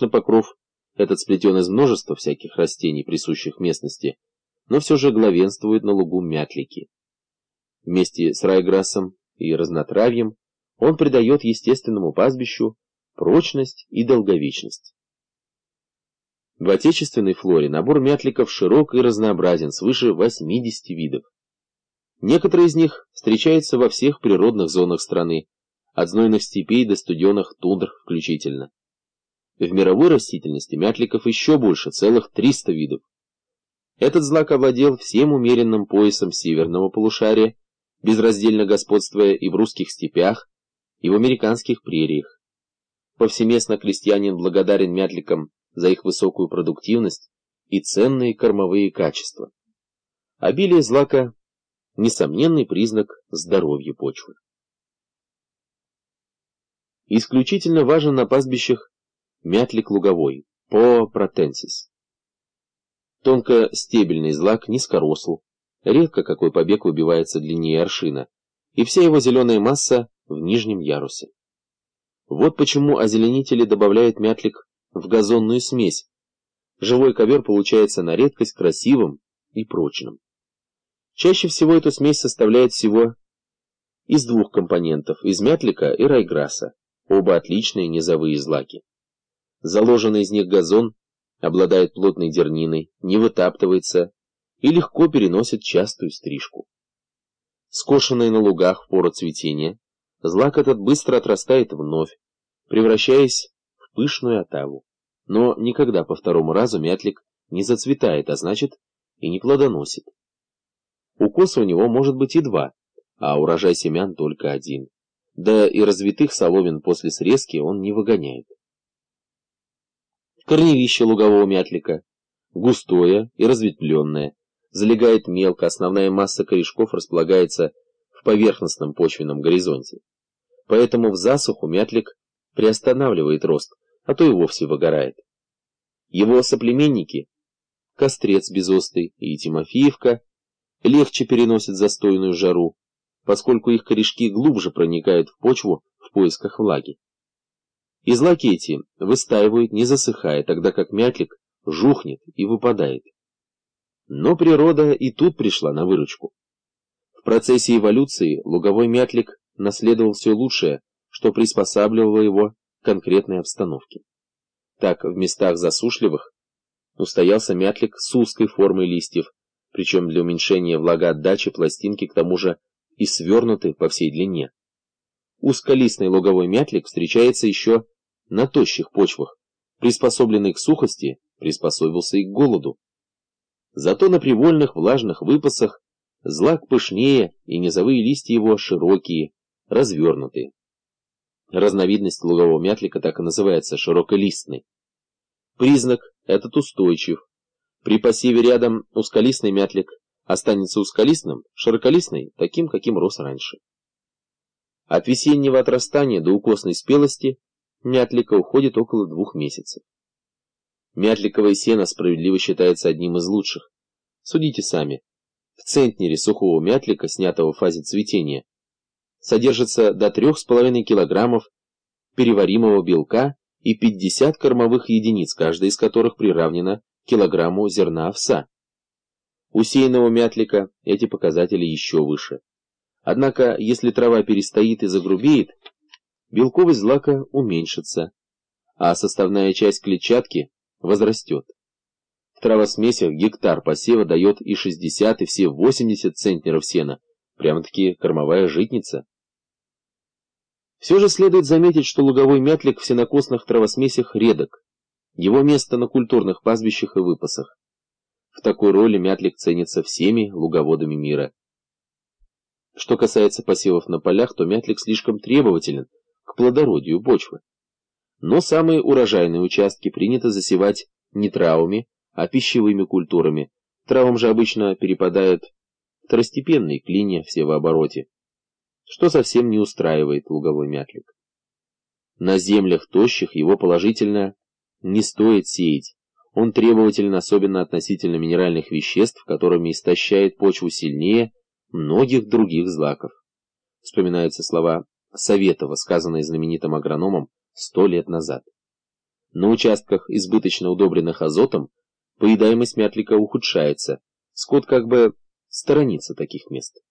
покров этот сплетен из множества всяких растений, присущих местности, но все же главенствует на лугу мятлики. Вместе с райграссом и разнотравьем он придает естественному пастбищу прочность и долговечность. В отечественной флоре набор мятликов широк и разнообразен, свыше 80 видов. Некоторые из них встречаются во всех природных зонах страны, от знойных степей до студенных тундр включительно. В мировой растительности мятликов еще больше, целых 300 видов. Этот злак овладел всем умеренным поясом северного полушария, безраздельно господствуя и в русских степях, и в американских прериях. Повсеместно крестьянин благодарен мятликам за их высокую продуктивность и ценные кормовые качества. Обилие злака – несомненный признак здоровья почвы. Исключительно важен на пастбищах мятлик луговой, по протенсис. Тонкостебельный злак низкоросл, редко какой побег выбивается длиннее аршина, и вся его зеленая масса в нижнем ярусе. Вот почему озеленители добавляют мятлик в газонную смесь. Живой ковер получается на редкость красивым и прочным. Чаще всего эту смесь составляет всего из двух компонентов, из мятлика и райграсса, оба отличные низовые злаки. Заложенный из них газон обладает плотной дерниной, не вытаптывается и легко переносит частую стрижку. Скошенный на лугах в пору цветения, злак этот быстро отрастает вновь, превращаясь в пышную отаву. Но никогда по второму разу мятлик не зацветает, а значит и не плодоносит. Укоса у него может быть и два, а урожай семян только один. Да и развитых соломин после срезки он не выгоняет корневище лугового мятлика, густое и разветвленное, залегает мелко, основная масса корешков располагается в поверхностном почвенном горизонте. Поэтому в засуху мятлик приостанавливает рост, а то и вовсе выгорает. Его соплеменники, кострец безостый и Тимофеевка, легче переносят застойную жару, поскольку их корешки глубже проникают в почву в поисках влаги. Из лакети выстаивают, не засыхая, тогда как мятлик жухнет и выпадает. Но природа и тут пришла на выручку. В процессе эволюции луговой мятлик наследовал все лучшее, что приспосабливало его к конкретной обстановке. Так, в местах засушливых устоялся мятлик с узкой формой листьев, причем для уменьшения влагоотдачи пластинки к тому же и свернуты по всей длине. Узколистный луговой мятлик встречается еще на тощих почвах, приспособленный к сухости, приспособился и к голоду. Зато на привольных влажных выпасах злак пышнее и низовые листья его широкие, развернутые. Разновидность лугового мятлика так и называется широколистный. Признак этот устойчив. При посеве рядом узколистный мятлик останется узколистным, широколистный таким, каким рос раньше. От весеннего отрастания до укосной спелости мятлика уходит около двух месяцев. Мятликовое сено справедливо считается одним из лучших. Судите сами. В центнере сухого мятлика, снятого в фазе цветения, содержится до 3,5 килограммов переваримого белка и 50 кормовых единиц, каждая из которых приравнена килограмму зерна овса. У сеянного мятлика эти показатели еще выше. Однако, если трава перестоит и загрубеет, белковость злака уменьшится, а составная часть клетчатки возрастет. В травосмесях гектар посева дает и 60, и все 80 центнеров сена, прямо-таки кормовая житница. Все же следует заметить, что луговой мятлик в сенокосных травосмесях редок. Его место на культурных пастбищах и выпасах. В такой роли мятлик ценится всеми луговодами мира. Что касается посевов на полях, то мятлик слишком требователен, к плодородию почвы. Но самые урожайные участки принято засевать не травами, а пищевыми культурами. Травам же обычно перепадают второстепенные клинья в севообороте, что совсем не устраивает луговой мятлик. На землях тощих его положительно не стоит сеять. Он требователен особенно относительно минеральных веществ, которыми истощает почву сильнее многих других злаков. Вспоминаются слова Советова, сказанное знаменитым агрономом сто лет назад. На участках, избыточно удобренных азотом, поедаемость мятлика ухудшается. Скот как бы сторонится таких мест.